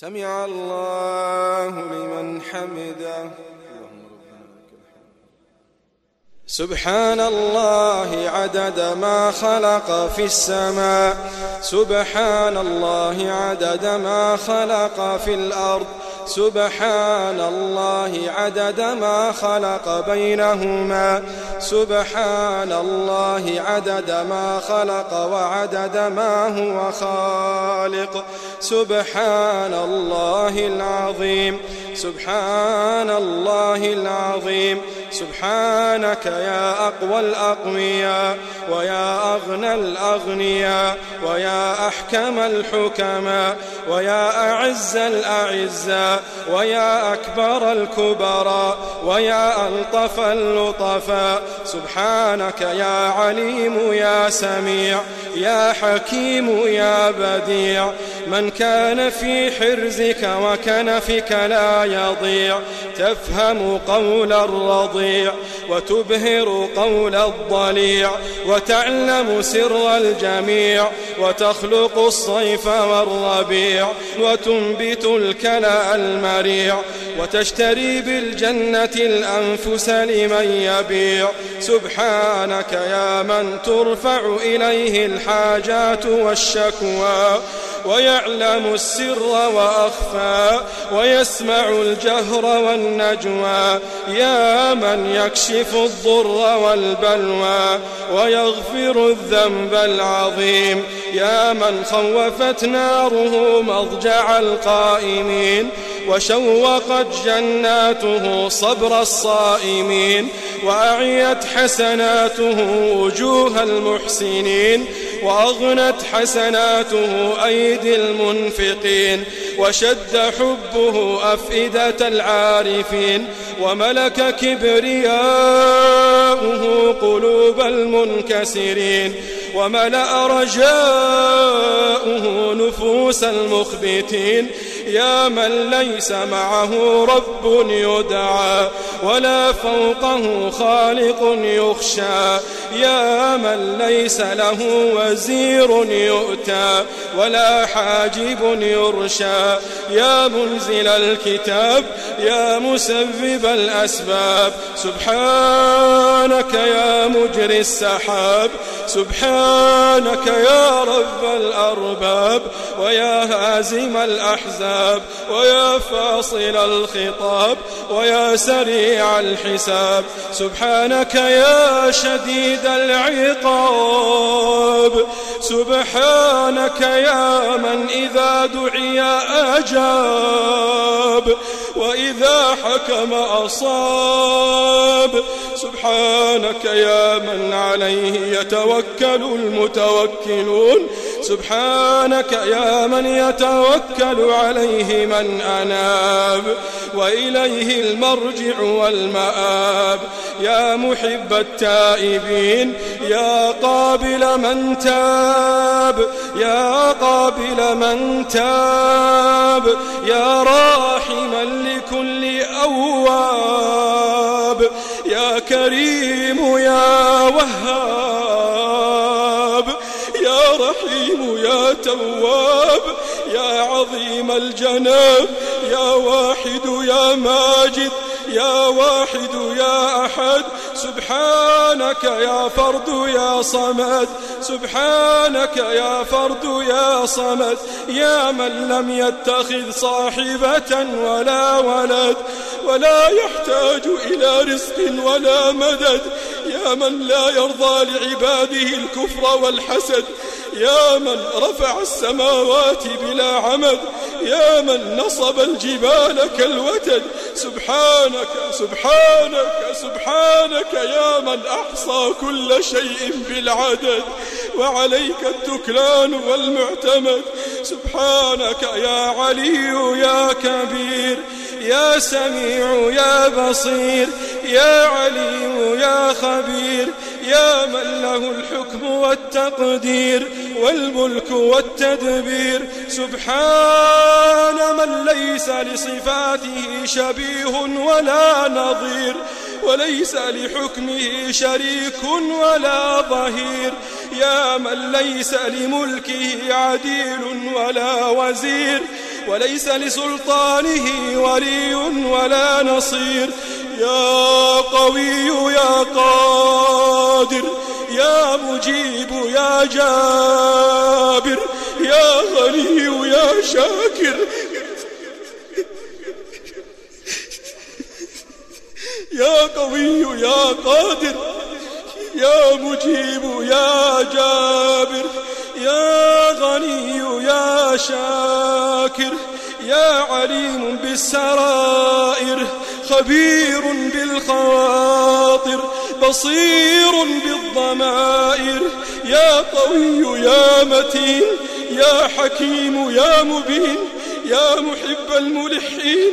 سمع الله لمن حمده. سبحان الله عدد ما خلق في السماء. سبحان الله عدد ما خلق في الأرض. سبحان الله عدد ما خلق بينهما. سبحان الله عدد ما خلق وعدد ما هو خالق. سبحان الله العظيم. سبحان الله العظيم. سبحانك يا أقوى الأقوياء ويا أغنى الأغنياء ويا أحكم الحكماء ويا أعز الأعزاء ويا أكبر الكبراء ويا ألطف اللطفاء. سبحانك يا عليم يا سميع يا حكيم يا بديع من كان في حرزك وكنفك لا يضيع تفهم قول الرضيع وتبهر قول الضليع وتعلم سر الجميع وتخلق الصيف والربيع وتنبت الكلى المريع وتشتري بالجنة الأنفس لمن يبيع. سبحانك يا من ترفع إليه الحاجات والشكوى. ويعلم السر وأخفى ويسمع الجهر والنجوى. يا من يكشف الضر والبلوى ويغفر الذنب العظيم. يا من خوفت ناره مضجع القائمين وشوقت جناته صبر الصائمين وأعيت حسناته وجوه المحسنين وأغنت حسناته أيدي المنفقين وشد حبه أفئدة العارفين وملك كبرياؤه قلوب المنكسرين وملأ رجاؤه نفوس المخبتين يا من ليس معه رب يدعى ولا فوقه خالق يخشى. يا من ليس له وزير يؤتى ولا حاجب يرشى. يا منزل الكتاب يا مسبب الأسباب. سبحانك يا مجري السحاب. سبحانك يا رب الأرباب. ويا هازم الأحزاب. ويا فاصل الخطاب ويا سريع الحساب. سبحانك يا شديد العقاب. سبحانك يا من إذا دعي أجاب وإذا حكم أصاب. سبحانك يا من عليه يتوكل المتوكلون. سبحانك يا من يتوكل عليه من أناب وإليه المرجع والمآب يا محب التائبين يا قابل من تاب يا قابل من تاب يا راحما لكل أواب يا كريم يا وهاب رحيم يا تواب يا عظيم الجناب يا واحد يا ماجد يا واحد يا أحد. سبحانك يا فرد يا صمد سبحانك يا فرد يا صمد. يا من لم يتخذ صاحبة ولا ولد ولا يحتاج إلى رزق ولا مدد. يا من لا يرضى لعباده الكفر والحسد يا من رفع السماوات بلا عمد يا من نصب الجبال كالوتد. سبحانك سبحانك سبحانك يا من أحصى كل شيء بالعدد. وعليك التكلان والمعتمد. سبحانك يا علي يا كبير يا سميع يا بصير يا عليم يا خبير. يا من له الحكم والتقدير والملك والتدبير. سبحان من ليس لصفاته شبيه ولا نظير وليس لحكمه شريك ولا ظهير. يا من ليس لملكه عديل ولا وزير وليس لسلطانه ولي ولا نصير. يا قوي يا قادر يا مجيب يا جابر يا غني يا شاكر. يا قوي يا قادر يا مجيب يا جابر يا غني يا شاكر يا عليم بالسرائر. خبير بالخواطر بصير بالضمائر. يا قوي يا متين يا حكيم يا مبين يا محب الملحين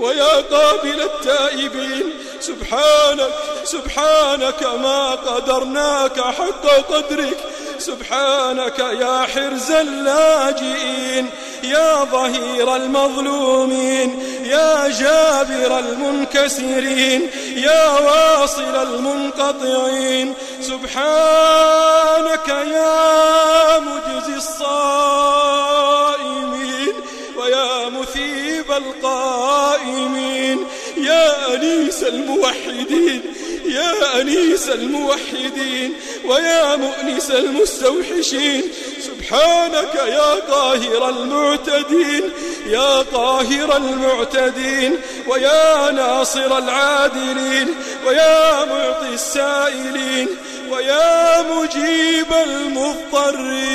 ويا قابل التائبين. سبحانك سبحانك ما قدرناك حق قدرك. سبحانك يا حرز اللاجئين يا ظهير المظلومين يا جابر المنكسرين يا واصل المنقطعين. سبحانك يا مجزي الصائمين ويا مثيب القائمين يا أنيس الموحدين يا أنيس الموحدين ويا مؤنس المستوحشين. سبحانك يا قاهر المعتدين يا قاهر المعتدين ويا ناصر العادلين ويا معطي السائلين ويا مجيب المضطرين.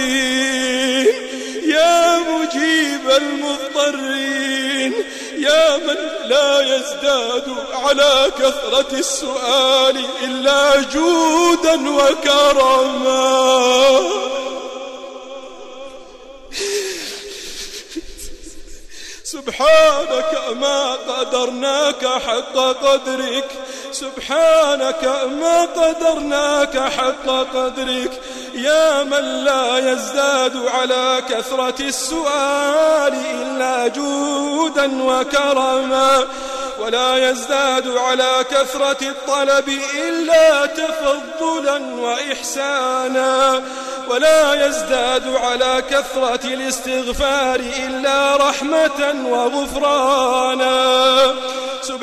يا مجيب المضطرين. يا من لا يزداد على كثرة السؤال إلا جودا وكرما. سبحانك ما قدرناك حق قدرك. سبحانك ما قدرناك حق قدرك. يا من لا يزداد على كثرة السؤال إلا جودا وكرما ولا يزداد على كثرة الطلب إلا تفضلا وإحسانا ولا يزداد على كثرة الاستغفار إلا رحمة وغفرانا.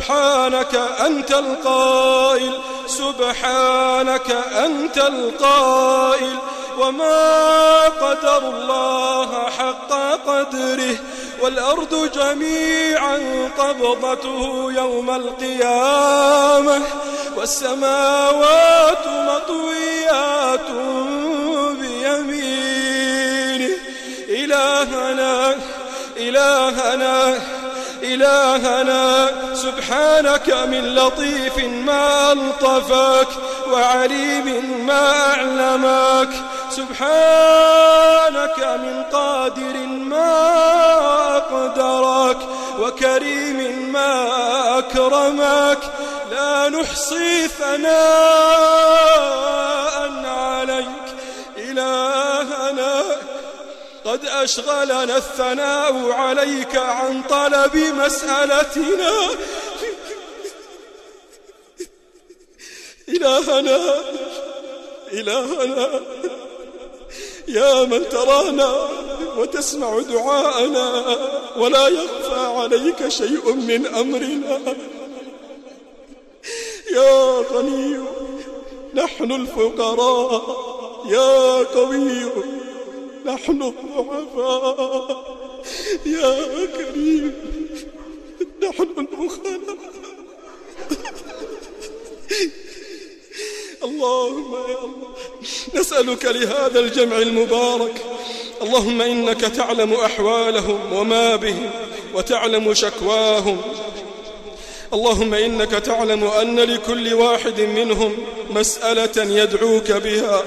سبحانك أنت القائل سبحانك أنت القائل وما قدر الله حق قدره والأرض جميعا قبضته يوم القيامة والسماوات مطويات بيمينه. إلهنا إلهنا إلهنا سبحانك من لطيف ما ألطفك وعليم ما أعلمك سبحانك من قادر ما أقدرك وكريم ما أكرمك لا نحصي ثناء عليك إلهنا قد أشغلنا الثناء عليك عن طلب مسألتنا إلهنا إلهنا. يا من ترانا وتسمع دعاءنا ولا يخفى عليك شيء من أمرنا. يا غني نحن الفقراء. يا قوي نحن الضعفاء. يا كريم نحن البخلاء اللهم يا الله نسألك لهذا الجمع المبارك. اللهم إنك تعلم أحوالهم وما بهم وتعلم شكواهم. اللهم إنك تعلم أن لكل واحد منهم مسألة يدعوك بها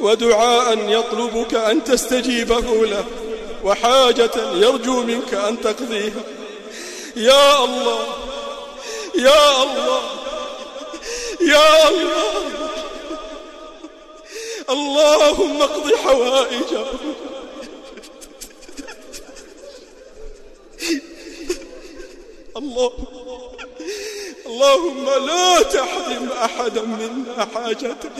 ودعاء يطلبك أن تستجيبه له وحاجة يرجو منك أن تقضيها. يا الله يا الله يا الله. اللهم اقض حوائجه الله. اللهم لا تحرم أحدا منا حاجته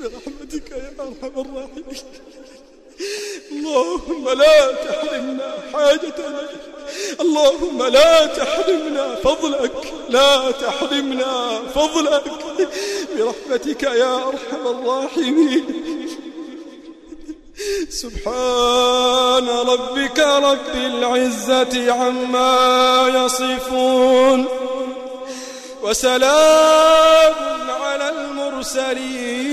برحمتك يا أرحم الراحمين. اللهم لا تحرمنا حاجتنا. اللهم لا تحرمنا فضلك لا تحرمنا فضلك. برحمتك يا أرحم الراحمين. سبحان ربك رب العزة عما يصفون. وسلام على المرسلين.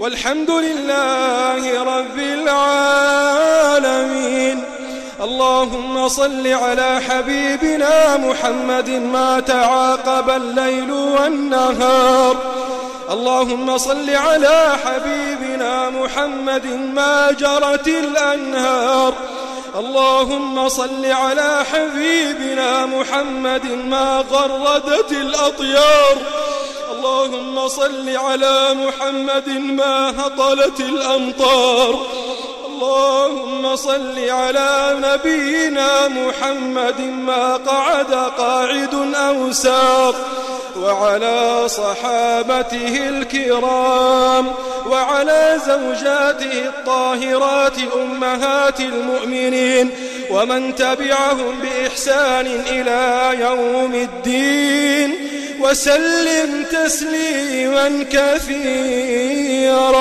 والحمد لله رب العالمين. اللهم صل على حبيبنا محمد ما تعاقب الليل والنهار. اللهم صل على حبيبنا محمد ما جرت الأنهار. اللهم صل على حبيبنا محمد ما غردت الأطيار. اللهم صل على محمد ما هطلت الأمطار. اللهم صل على نبينا محمد ما قعد قاعد أو ساق وعلى صحابته الكرام وعلى زوجاته الطاهرات أمهات المؤمنين ومن تبعهم بإحسان إلى يوم الدين. وسلم تسليما كثيرا.